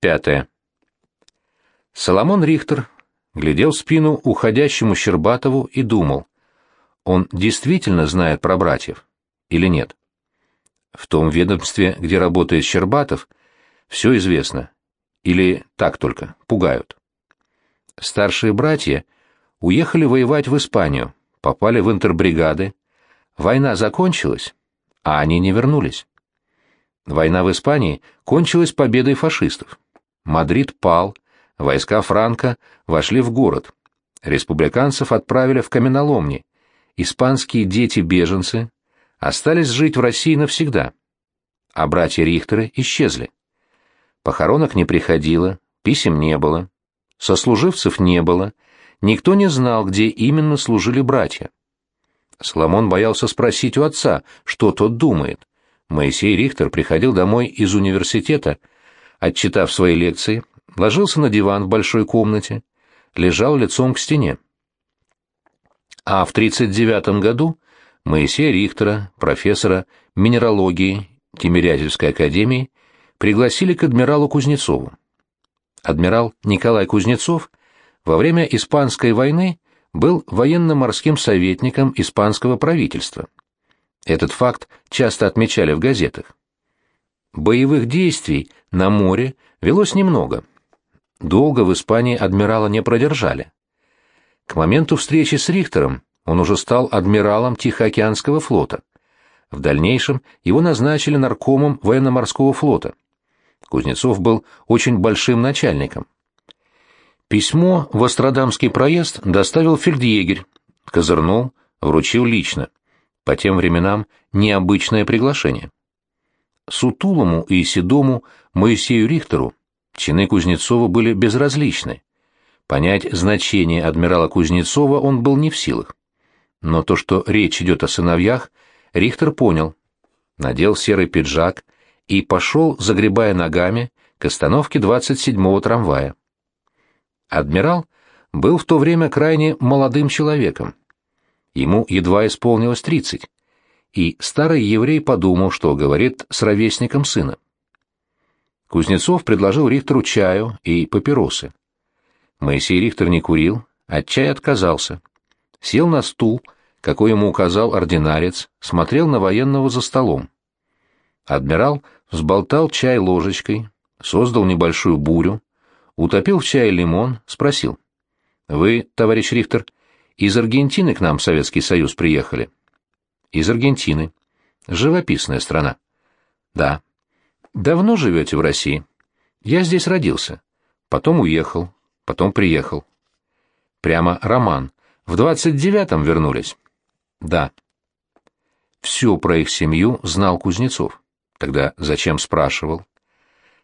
Пятое. Соломон Рихтер глядел спину уходящему Щербатову и думал, он действительно знает про братьев или нет. В том ведомстве, где работает Щербатов, все известно. Или так только, пугают. Старшие братья уехали воевать в Испанию, попали в интербригады. Война закончилась, а они не вернулись. Война в Испании кончилась победой фашистов. Мадрид пал, войска Франка вошли в город. Республиканцев отправили в каменоломни. Испанские дети-беженцы остались жить в России навсегда. А братья Рихтеры исчезли. Похоронок не приходило, писем не было, сослуживцев не было, никто не знал, где именно служили братья. Соломон боялся спросить у отца, что тот думает. Моисей Рихтер приходил домой из университета, отчитав свои лекции, ложился на диван в большой комнате, лежал лицом к стене. А в 1939 году Моисея Рихтера, профессора минералогии Тимирязевской академии, пригласили к адмиралу Кузнецову. Адмирал Николай Кузнецов во время Испанской войны был военно-морским советником испанского правительства. Этот факт часто отмечали в газетах. Боевых действий на море велось немного. Долго в Испании адмирала не продержали. К моменту встречи с Рихтером он уже стал адмиралом Тихоокеанского флота. В дальнейшем его назначили наркомом военно-морского флота. Кузнецов был очень большим начальником. Письмо в Астрадамский проезд доставил фельдъегерь, козырнул, вручил лично. По тем временам необычное приглашение. Сутулому и Седому Моисею Рихтеру чины Кузнецова были безразличны. Понять значение адмирала Кузнецова он был не в силах. Но то, что речь идет о сыновьях, Рихтер понял. Надел серый пиджак и пошел, загребая ногами, к остановке 27-го трамвая. Адмирал был в то время крайне молодым человеком. Ему едва исполнилось тридцать, и старый еврей подумал, что говорит с ровесником сына. Кузнецов предложил Рихтеру чаю и папиросы. Моисей Рихтер не курил, от чая отказался. Сел на стул, какой ему указал ординарец, смотрел на военного за столом. Адмирал взболтал чай ложечкой, создал небольшую бурю, утопил в чае лимон, спросил. «Вы, товарищ Рихтер, из Аргентины к нам в Советский Союз приехали?» «Из Аргентины. Живописная страна». «Да». «Давно живете в России?» «Я здесь родился. Потом уехал. Потом приехал». «Прямо роман. В двадцать девятом вернулись?» «Да». Все про их семью знал Кузнецов. Тогда зачем спрашивал?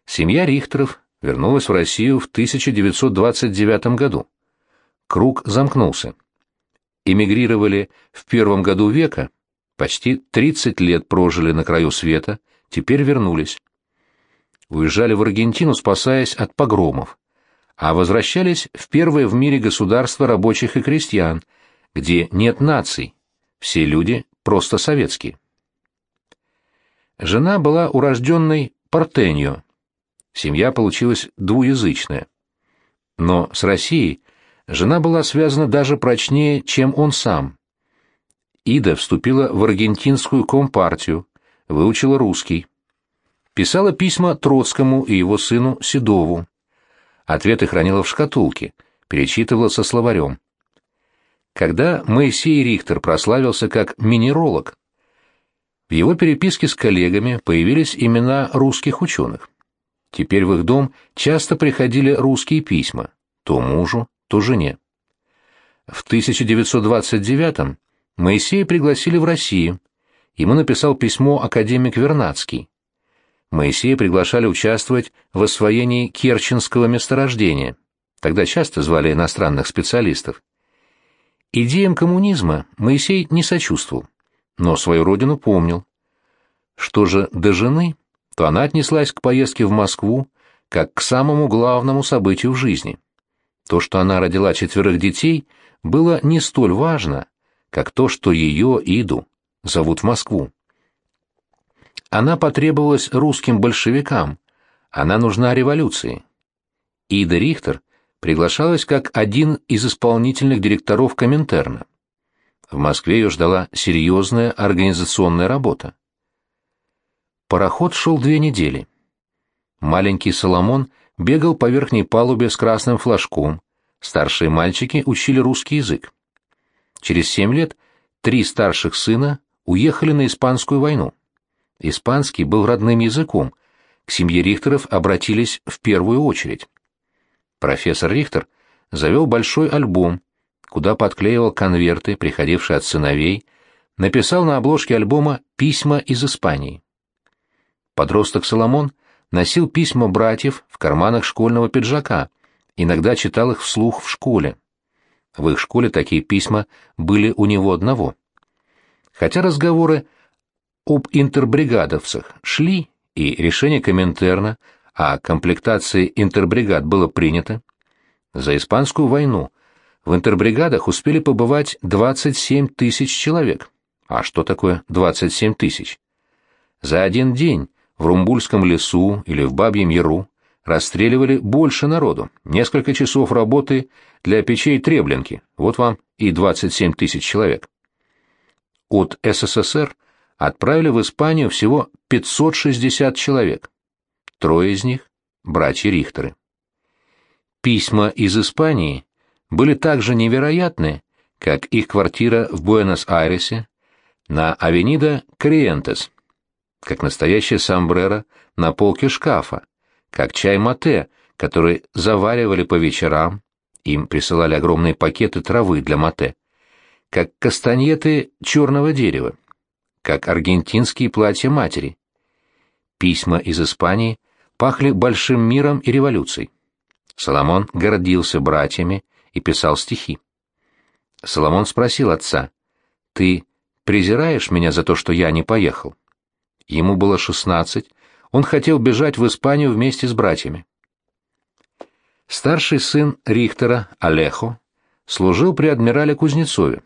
Семья Рихтеров вернулась в Россию в 1929 году. Круг замкнулся. Эмигрировали в первом году века, почти 30 лет прожили на краю света, теперь вернулись. Уезжали в Аргентину, спасаясь от погромов, а возвращались в первое в мире государство рабочих и крестьян, где нет наций, все люди просто советские. Жена была урожденной Портеньо, Семья получилась двуязычная. Но с Россией жена была связана даже прочнее, чем он сам. Ида вступила в аргентинскую компартию, выучила русский. Писала письма Троцкому и его сыну Седову. Ответы хранила в шкатулке, перечитывала со словарем. Когда Моисей Рихтер прославился как минеролог, в его переписке с коллегами появились имена русских ученых. Теперь в их дом часто приходили русские письма, то мужу, то жене. В 1929-м Моисея пригласили в Россию. Ему написал письмо академик Вернадский. Моисея приглашали участвовать в освоении Керченского месторождения. Тогда часто звали иностранных специалистов. Идеям коммунизма Моисей не сочувствовал, но свою родину помнил. Что же до жены, то она отнеслась к поездке в Москву как к самому главному событию в жизни. То, что она родила четверых детей, было не столь важно, как то, что ее, Иду, зовут в Москву. Она потребовалась русским большевикам, Она нужна революции. Ида Рихтер приглашалась как один из исполнительных директоров Коминтерна. В Москве ее ждала серьезная организационная работа. Пароход шел две недели. Маленький Соломон бегал по верхней палубе с красным флажком, старшие мальчики учили русский язык. Через семь лет три старших сына уехали на Испанскую войну. Испанский был родным языком, к семье Рихтеров обратились в первую очередь. Профессор Рихтер завел большой альбом, куда подклеивал конверты, приходившие от сыновей, написал на обложке альбома «Письма из Испании». Подросток Соломон носил письма братьев в карманах школьного пиджака, иногда читал их вслух в школе. В их школе такие письма были у него одного. Хотя разговоры об интербригадовцах шли, и решение Коминтерна о комплектации интербригад было принято, за Испанскую войну в интербригадах успели побывать 27 тысяч человек. А что такое 27 тысяч? За один день в Румбульском лесу или в Бабьем Яру расстреливали больше народу, несколько часов работы для печей Треблинки, вот вам и 27 тысяч человек. От СССР отправили в Испанию всего 560 человек. Трое из них – братья Рихтеры. Письма из Испании были так же невероятны, как их квартира в Буэнос-Айресе на Авенида Кориентес, как настоящая сомбреро на полке шкафа, как чай мате, который заваривали по вечерам, им присылали огромные пакеты травы для мате, как кастаньеты черного дерева, как аргентинские платья матери. Письма из Испании пахли большим миром и революцией. Соломон гордился братьями и писал стихи. Соломон спросил отца, «Ты презираешь меня за то, что я не поехал?» Ему было шестнадцать, он хотел бежать в Испанию вместе с братьями. Старший сын Рихтера, Алехо, служил при адмирале Кузнецове.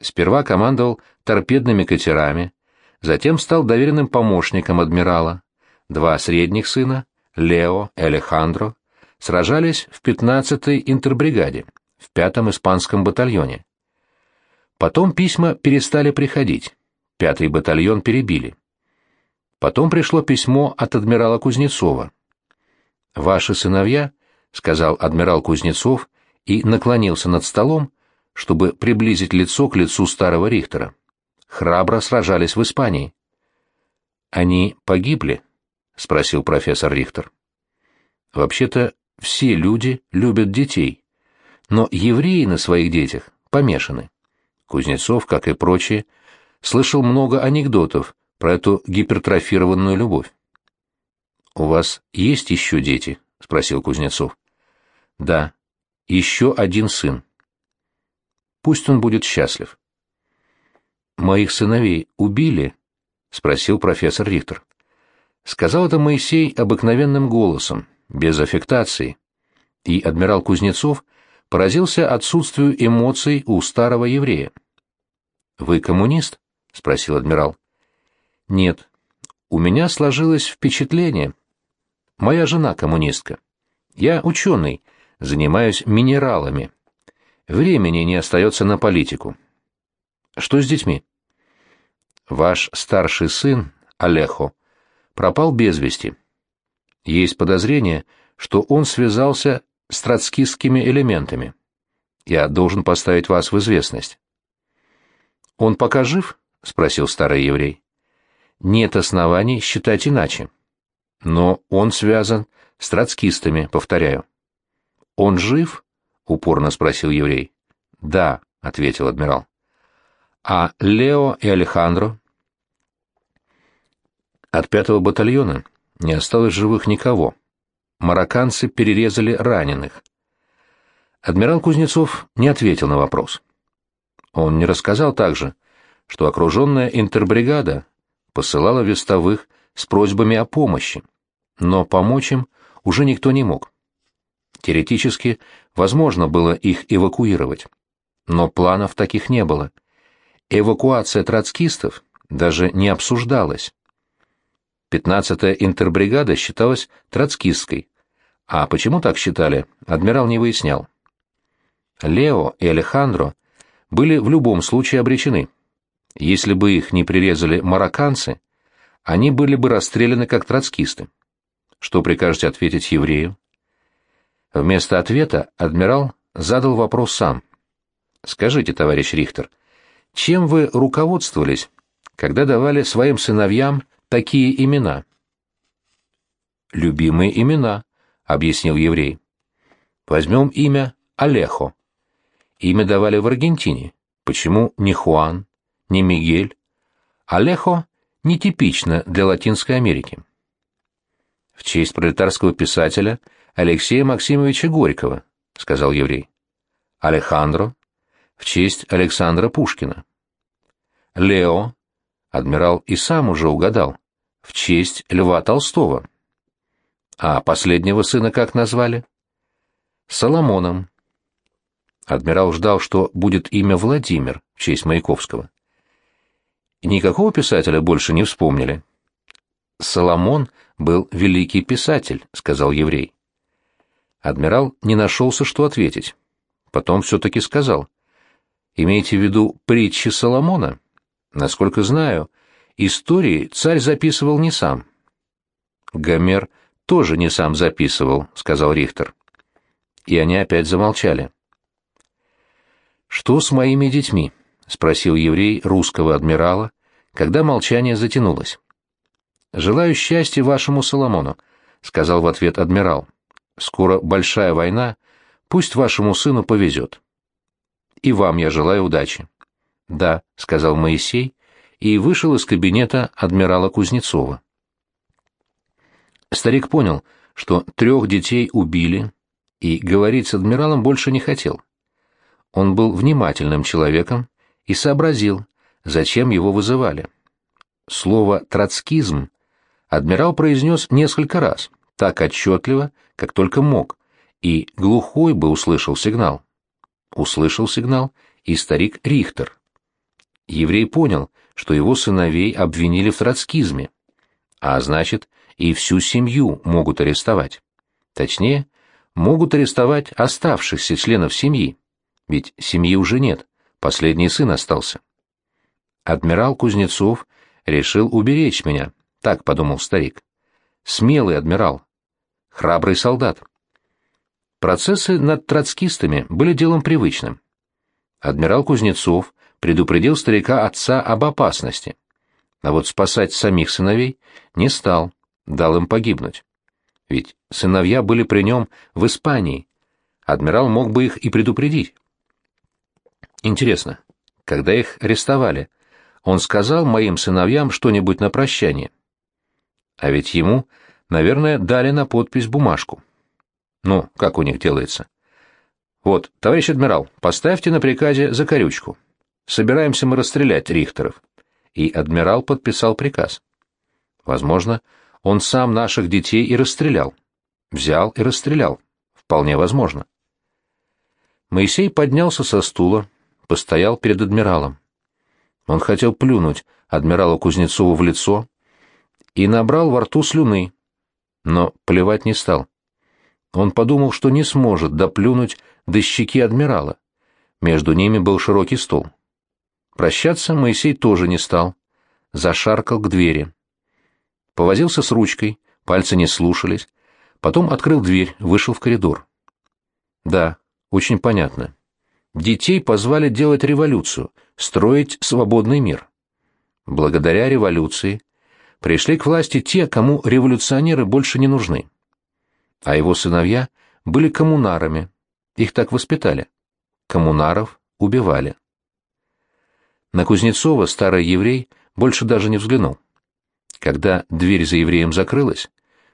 Сперва командовал торпедными катерами, затем стал доверенным помощником адмирала. Два средних сына, Лео и Алехандро, сражались в 15-й интербригаде, в 5-м испанском батальоне. Потом письма перестали приходить, 5-й батальон перебили. Потом пришло письмо от адмирала Кузнецова. «Ваши сыновья», — сказал адмирал Кузнецов и наклонился над столом, чтобы приблизить лицо к лицу старого Рихтера. Храбро сражались в Испании. «Они погибли?» — спросил профессор Рихтер. «Вообще-то все люди любят детей, но евреи на своих детях помешаны. Кузнецов, как и прочие, слышал много анекдотов про эту гипертрофированную любовь. «У вас есть еще дети?» — спросил Кузнецов. «Да, еще один сын. Пусть он будет счастлив». «Моих сыновей убили?» — спросил профессор Рихтер. Сказал это Моисей обыкновенным голосом, без аффектации, и адмирал Кузнецов поразился отсутствию эмоций у старого еврея. «Вы коммунист?» — спросил адмирал. «Нет. У меня сложилось впечатление. Моя жена коммунистка. Я ученый, занимаюсь минералами. Времени не остается на политику. Что с детьми?» «Ваш старший сын, Алехо, пропал без вести. Есть подозрение, что он связался с троцкистскими элементами. Я должен поставить вас в известность. «Он пока жив?» — спросил старый еврей. «Нет оснований считать иначе. Но он связан с троцкистами, повторяю». «Он жив?» — упорно спросил еврей. «Да», — ответил адмирал. «А Лео и Алехандро?» От пятого батальона не осталось живых никого. Марокканцы перерезали раненых. Адмирал Кузнецов не ответил на вопрос. Он не рассказал также, что окруженная интербригада посылала вестовых с просьбами о помощи, но помочь им уже никто не мог. Теоретически возможно было их эвакуировать, но планов таких не было. Эвакуация троцкистов даже не обсуждалась. 15-я интербригада считалась троцкистской. А почему так считали, адмирал не выяснял. Лео и Алехандро были в любом случае обречены. Если бы их не прирезали марокканцы, они были бы расстреляны как троцкисты. Что прикажете ответить еврею? Вместо ответа адмирал задал вопрос сам. «Скажите, товарищ Рихтер, чем вы руководствовались, когда давали своим сыновьям такие имена?» «Любимые имена», — объяснил еврей. «Возьмем имя Алехо. Имя давали в Аргентине. Почему не Хуан, не Мигель? Алехо нетипично для Латинской Америки. В честь пролетарского писателя Алексея Максимовича Горького, сказал еврей. Алехандро в честь Александра Пушкина. Лео, адмирал и сам уже угадал, в честь Льва Толстого. А последнего сына как назвали? Соломоном. Адмирал ждал, что будет имя Владимир в честь Маяковского. Никакого писателя больше не вспомнили. Соломон был великий писатель, сказал еврей. Адмирал не нашелся, что ответить. Потом все-таки сказал. Имеете в виду притчи Соломона? Насколько знаю, истории царь записывал не сам. Гомер тоже не сам записывал, сказал Рихтер. И они опять замолчали. Что с моими детьми? спросил еврей русского адмирала, когда молчание затянулось. Желаю счастья вашему Соломону, сказал в ответ адмирал. Скоро большая война, пусть вашему сыну повезет. И вам я желаю удачи. Да, сказал Моисей и вышел из кабинета адмирала Кузнецова. Старик понял, что трех детей убили, и говорить с адмиралом больше не хотел. Он был внимательным человеком и сообразил, зачем его вызывали. Слово «троцкизм» адмирал произнес несколько раз, так отчетливо, как только мог, и глухой бы услышал сигнал. Услышал сигнал и старик Рихтер. Еврей понял, что его сыновей обвинили в троцкизме, а значит, и всю семью могут арестовать. Точнее, могут арестовать оставшихся членов семьи. Ведь семьи уже нет, последний сын остался. Адмирал Кузнецов решил уберечь меня, так подумал старик. Смелый адмирал, храбрый солдат. Процессы над троцкистами были делом привычным. Адмирал Кузнецов предупредил старика отца об опасности, а вот спасать самих сыновей не стал, дал им погибнуть. Ведь сыновья были при нем в Испании. Адмирал мог бы их и предупредить. Интересно, когда их арестовали, он сказал моим сыновьям что-нибудь на прощание? А ведь ему, наверное, дали на подпись бумажку. Ну, как у них делается? Вот, товарищ адмирал, поставьте на приказе закорючку. Собираемся мы расстрелять Рихтеров. И адмирал подписал приказ. Возможно, он сам наших детей и расстрелял. Взял и расстрелял. Вполне возможно. Моисей поднялся со стула, постоял перед адмиралом. Он хотел плюнуть адмиралу Кузнецову в лицо и набрал во рту слюны, но плевать не стал. Он подумал, что не сможет доплюнуть до щеки адмирала. Между ними был широкий стол. Прощаться Моисей тоже не стал. Зашаркал к двери. Повозился с ручкой, пальцы не слушались. Потом открыл дверь, вышел в коридор. Да, очень понятно. Детей позвали делать революцию, строить свободный мир. Благодаря революции пришли к власти те, кому революционеры больше не нужны. А его сыновья были коммунарами, их так воспитали. Коммунаров убивали. На Кузнецова старый еврей больше даже не взглянул. Когда дверь за евреем закрылась,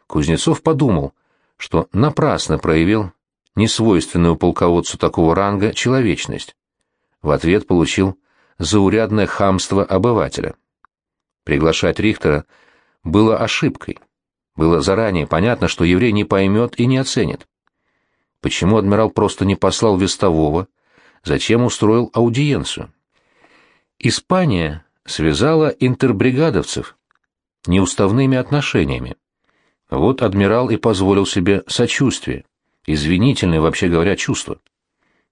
Кузнецов подумал, что напрасно проявил несвойственную полководцу такого ранга человечность. В ответ получил заурядное хамство обывателя. Приглашать Рихтера было ошибкой. Было заранее понятно, что еврей не поймет и не оценит. Почему адмирал просто не послал вестового? Зачем устроил аудиенцию? Испания связала интербригадовцев. неуставными отношениями. Вот адмирал и позволил себе сочувствие, извинительное, вообще говоря, чувство.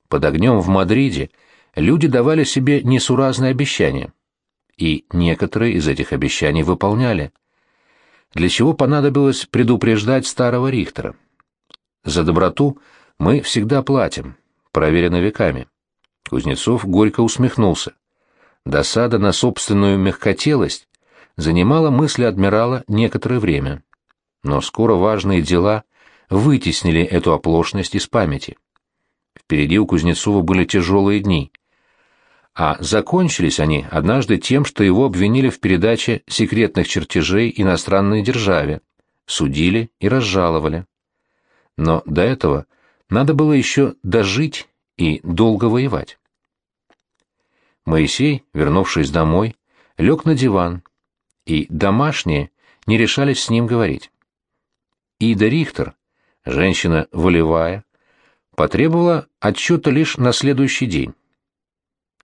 Под огнем в Мадриде люди давали себе несуразные обещания, и некоторые из этих обещаний выполняли. Для чего понадобилось предупреждать старого Рихтера? За доброту мы всегда платим, проверено веками. Кузнецов горько усмехнулся. Досада на собственную мягкотелость занимала мысли адмирала некоторое время. Но скоро важные дела вытеснили эту оплошность из памяти. Впереди у Кузнецова были тяжелые дни. А закончились они однажды тем, что его обвинили в передаче секретных чертежей иностранной державе, судили и разжаловали. Но до этого надо было еще дожить и долго воевать. Моисей, вернувшись домой, лег на диван, и домашние не решались с ним говорить. Ида Рихтер, женщина волевая, потребовала отчета лишь на следующий день.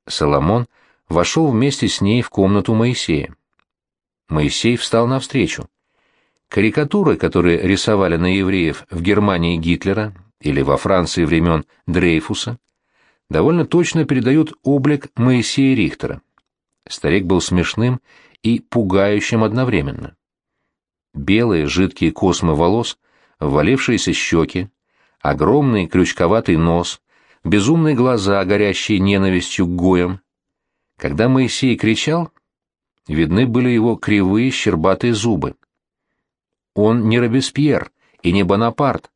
Соломон вошел вместе с ней в комнату Моисея. Моисей встал навстречу. Карикатуры, которые рисовали на евреев в Германии Гитлера или во Франции времен Дрейфуса, довольно точно передают облик Моисея Рихтера. Старик был смешным и пугающим одновременно. Белые жидкие космы волос, ввалившиеся щеки, огромный крючковатый нос, безумные глаза, горящие ненавистью к гоям. Когда Моисей кричал, видны были его кривые щербатые зубы. Он не Робеспьер и не Бонапарт.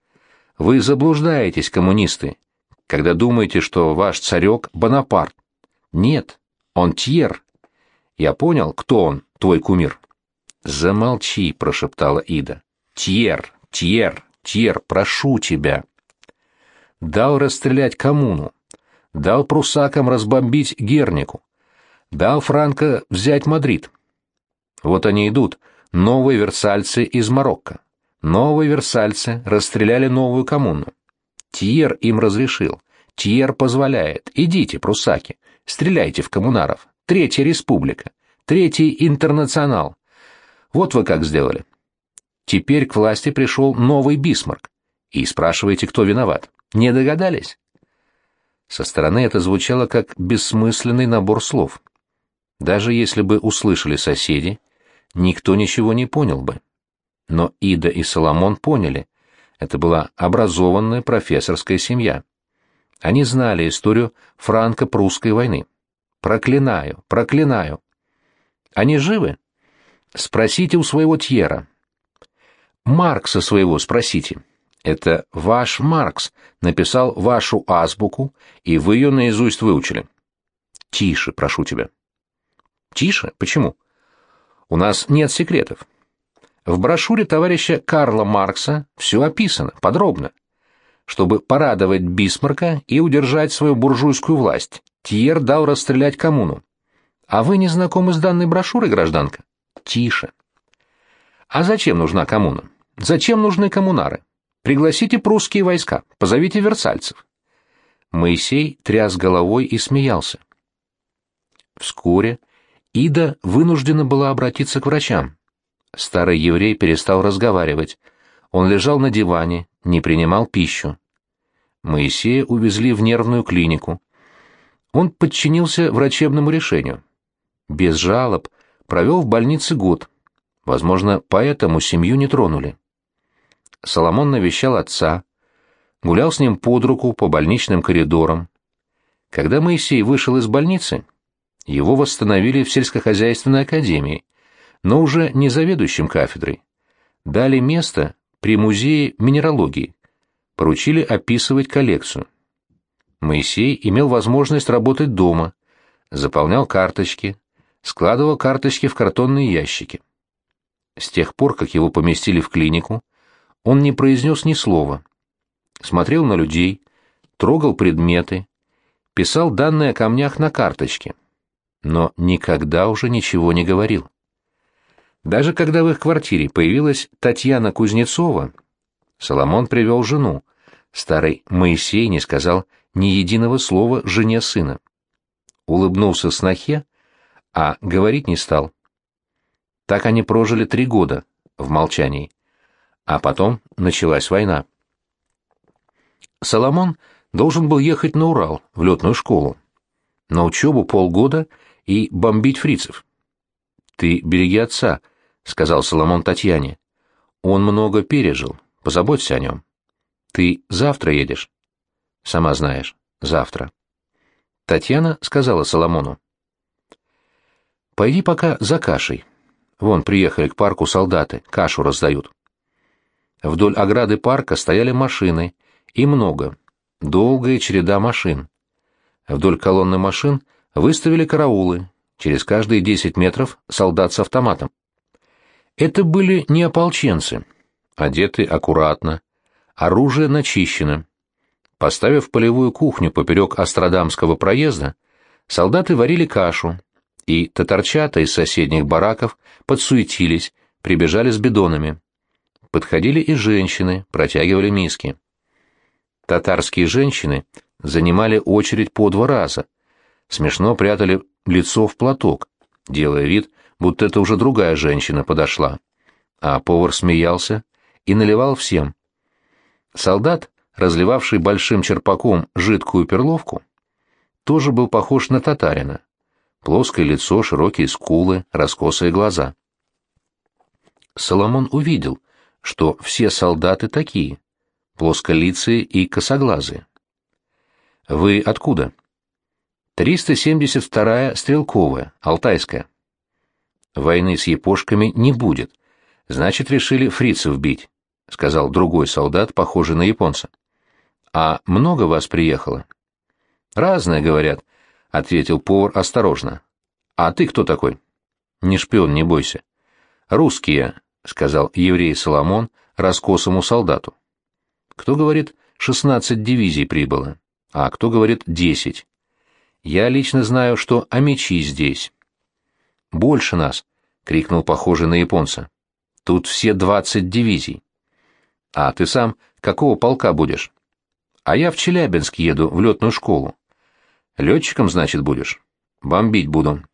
Вы заблуждаетесь, коммунисты, когда думаете, что ваш царек Бонапарт. Нет, он Тьер, я понял, кто он, твой кумир. Замолчи, прошептала Ида. Тьер, Тьер, Тьер, прошу тебя. Дал расстрелять коммуну. Дал прусакам разбомбить Гернику. Дал Франко взять Мадрид. Вот они идут, новые версальцы из Марокко. Новые версальцы расстреляли новую коммуну. Тьер им разрешил. Тьер позволяет. Идите, прусаки, стреляйте в коммунаров. Третья республика, Третий интернационал. Вот вы как сделали. Теперь к власти пришел новый Бисмарк. И спрашиваете, кто виноват. Не догадались? Со стороны это звучало как бессмысленный набор слов. Даже если бы услышали соседи, никто ничего не понял бы. Но Ида и Соломон поняли. Это была образованная профессорская семья. Они знали историю франко-прусской войны. Проклинаю, проклинаю. Они живы? Спросите у своего Тьера. Маркса своего спросите. Это ваш Маркс написал вашу азбуку, и вы ее наизусть выучили. Тише, прошу тебя. Тише? Почему? У нас нет секретов. В брошюре товарища Карла Маркса все описано, подробно. Чтобы порадовать Бисмарка и удержать свою буржуйскую власть, Тьер дал расстрелять коммуну. А вы не знакомы с данной брошюрой, гражданка? Тише. А зачем нужна коммуна? Зачем нужны коммунары? Пригласите прусские войска, позовите версальцев. Моисей тряс головой и смеялся. Вскоре Ида вынуждена была обратиться к врачам. Старый еврей перестал разговаривать. Он лежал на диване, не принимал пищу. Моисея увезли в нервную клинику. Он подчинился врачебному решению. Без жалоб провел в больнице год. Возможно, поэтому семью не тронули. Соломон навещал отца, гулял с ним под руку по больничным коридорам. Когда Моисей вышел из больницы, его восстановили в сельскохозяйственной академии, но уже не заведующим кафедрой. Дали место при музее минералогии, поручили описывать коллекцию. Моисей имел возможность работать дома, заполнял карточки, складывал карточки в картонные ящики. С тех пор, как его поместили в клинику, он не произнес ни слова. Смотрел на людей, трогал предметы, писал данные о камнях на карточке, но никогда уже ничего не говорил. Даже когда в их квартире появилась Татьяна Кузнецова, Соломон привел жену, старый Моисей не сказал ни единого слова жене сына. Улыбнулся снохе, а говорить не стал. Так они прожили три года в молчании. А потом началась война. Соломон должен был ехать на Урал, в летную школу. На учебу полгода и бомбить фрицев. «Ты береги отца», — сказал Соломон Татьяне. «Он много пережил, позаботься о нем. Ты завтра едешь?» «Сама знаешь, завтра». Татьяна сказала Соломону. «Пойди пока за кашей. Вон, приехали к парку солдаты, кашу раздают». Вдоль ограды парка стояли машины, и много, долгая череда машин. Вдоль колонны машин выставили караулы, через каждые десять метров солдат с автоматом. Это были не ополченцы, одеты аккуратно, оружие начищено. Поставив полевую кухню поперек Астрадамского проезда, солдаты варили кашу, и татарчата из соседних бараков подсуетились, прибежали с бидонами. Подходили и женщины, протягивали миски. Татарские женщины занимали очередь по два раза, смешно прятали лицо в платок, делая вид, будто это уже другая женщина подошла. А повар смеялся и наливал всем. Солдат, разливавший большим черпаком жидкую перловку, тоже был похож на татарина. Плоское лицо, широкие скулы, раскосые глаза. Соломон увидел, что все солдаты такие, плосколицые и косоглазые. «Вы откуда?» «372-я стрелковая, Алтайская». «Войны с япошками не будет. Значит, решили фрицев бить», — сказал другой солдат, похожий на японца. «А много вас приехало?» «Разное, говорят», — ответил повар осторожно. «А ты кто такой?» «Не шпион, не бойся». «Русские», — сказал еврей Соломон раскосому солдату. «Кто говорит, шестнадцать дивизий прибыло?» а кто говорит десять. Я лично знаю, что Амичи здесь. Больше нас, крикнул похожий на японца. Тут все двадцать дивизий. А ты сам какого полка будешь? А я в Челябинск еду в летную школу. Летчиком, значит, будешь? Бомбить буду.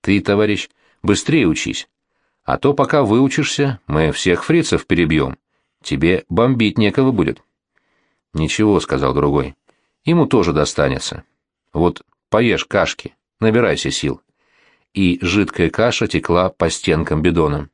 Ты, товарищ, быстрее учись. А то пока выучишься, мы всех фрицев перебьем. Тебе бомбить некого будет. Ничего, сказал другой. Ему тоже достанется. Вот поешь кашки, набирайся сил. И жидкая каша текла по стенкам бидона.